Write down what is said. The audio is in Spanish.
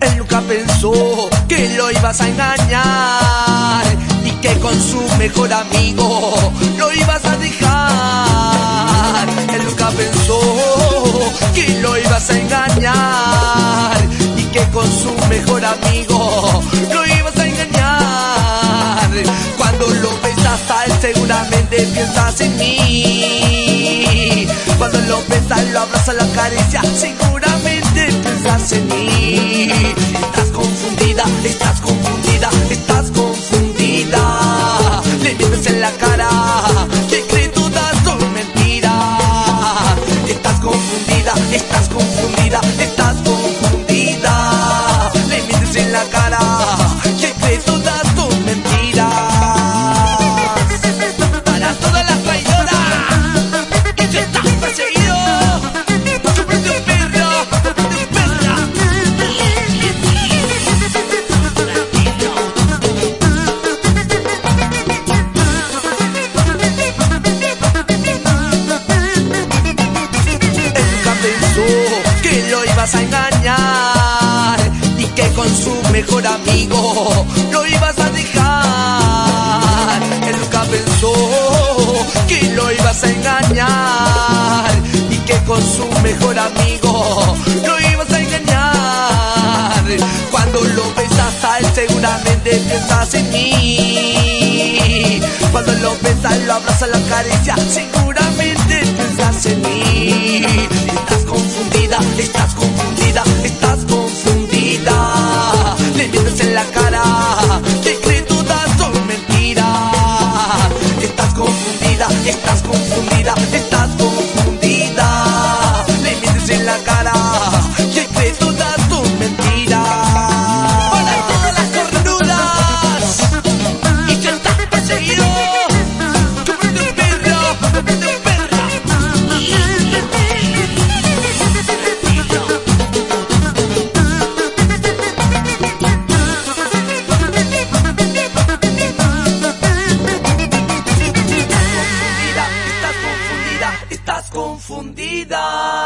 Él nunca pensó que lo ibas a engañar y que con su mejor amigo lo ibas a dejar. Él nunca pensó que lo ibas a engañar y que con su mejor amigo lo ibas a engañar. Cuando lo besas a él seguramente piensas en mí. See. Ibas a engañar y que con su mejor amigo lo ibas a dejar. Él nunca pensó que lo ibas a engañar y que con su mejor amigo lo ibas a engañar. Cuando lo besas a él seguramente piensas en mí. Cuando lo besas, lo abrazas, lo acaricia, seguramente piensas en mí. Estás confundida, estás confundida, estás confundida. Confundida.